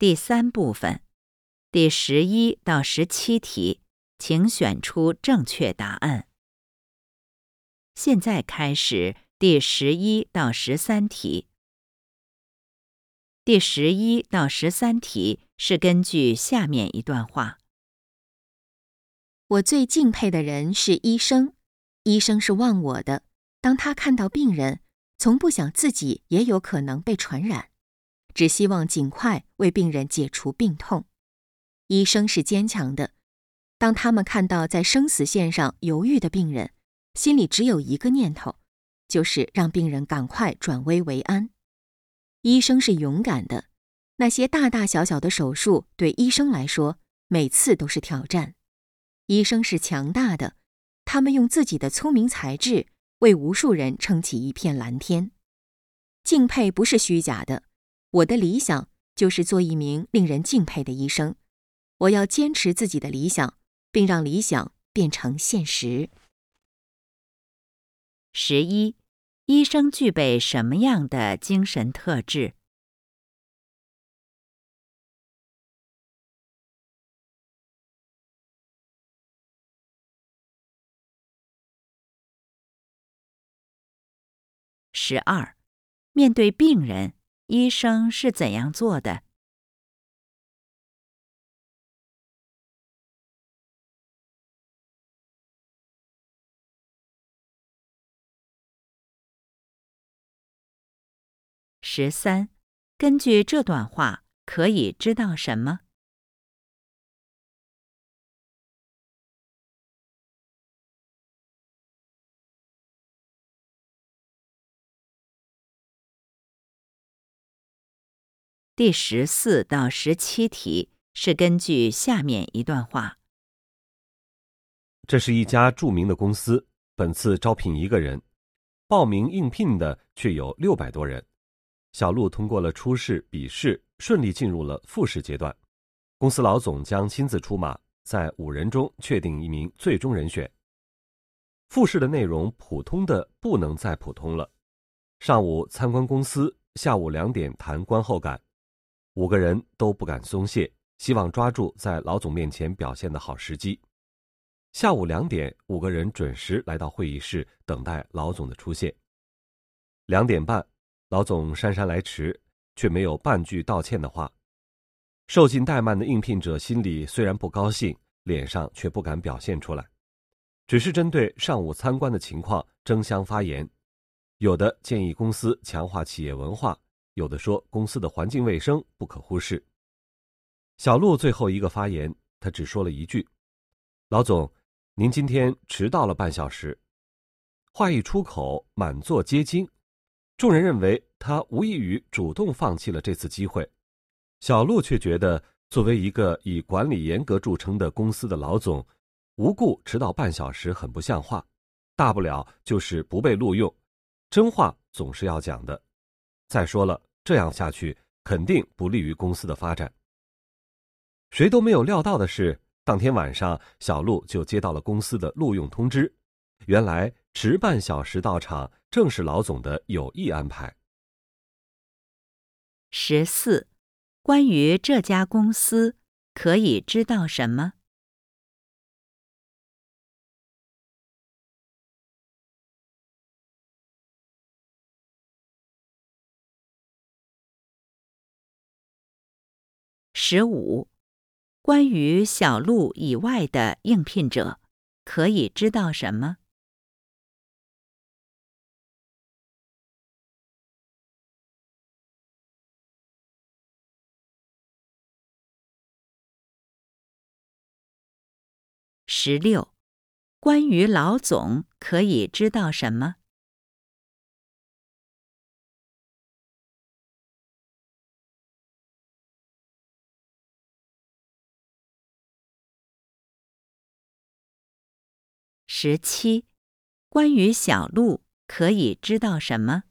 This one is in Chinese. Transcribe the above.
第三部分，第十一到十七题，请选出正确答案。现在开始第十一到十三题。第十一到十三题是根据下面一段话：我最敬佩的人是医生，医生是忘我的。当他看到病人，从不想自己也有可能被传染，只希望尽快为病人解除病痛。医生是坚强的，当他们看到在生死线上犹豫的病人，心里只有一个念头，就是让病人赶快转危为安。医生是勇敢的，那些大大小小的手术对医生来说每次都是挑战。医生是强大的，他们用自己的聪明才智为无数人撑起一片蓝天。敬佩不是虚假的，我的理想就是做一名令人敬佩的医生。我要坚持自己的理想，并让理想变成现实。十一。医生具备什么样的精神特质？十二，面对病人，医生是怎样做的？十三，根据这段话，可以知道什么？第十四到十七题是根据下面一段话：这是一家著名的公司，本次招聘一个人，报名应聘的却有六百多人。小陆通过了初试、笔试，顺利进入了复试阶段。公司老总将亲自出马，在五人中确定一名最终人选。复试的内容普通的不能再普通了。上午参观公司，下午两点谈观后感。五个人都不敢松懈，希望抓住在老总面前表现的好时机。下午两点，五个人准时来到会议室，等待老总的出现。两点半。老总姗姗来迟，却没有半句道歉的话。受尽怠慢的应聘者心里虽然不高兴，脸上却不敢表现出来，只是针对上午参观的情况争相发言。有的建议公司强化企业文化，有的说公司的环境卫生不可忽视。小陆最后一个发言，他只说了一句：“老总，您今天迟到了半小时。”话一出口，满座皆惊。众人认为他无异于主动放弃了这次机会，小陆却觉得，作为一个以管理严格著称的公司的老总，无故迟到半小时很不像话，大不了就是不被录用，真话总是要讲的。再说了，这样下去肯定不利于公司的发展。谁都没有料到的是，当天晚上小陆就接到了公司的录用通知，原来迟半小时到场。正是老总的有意安排。十四，关于这家公司，可以知道什么？十五，关于小路以外的应聘者，可以知道什么？十六，关于老总可以知道什么？十七，关于小鹿可以知道什么？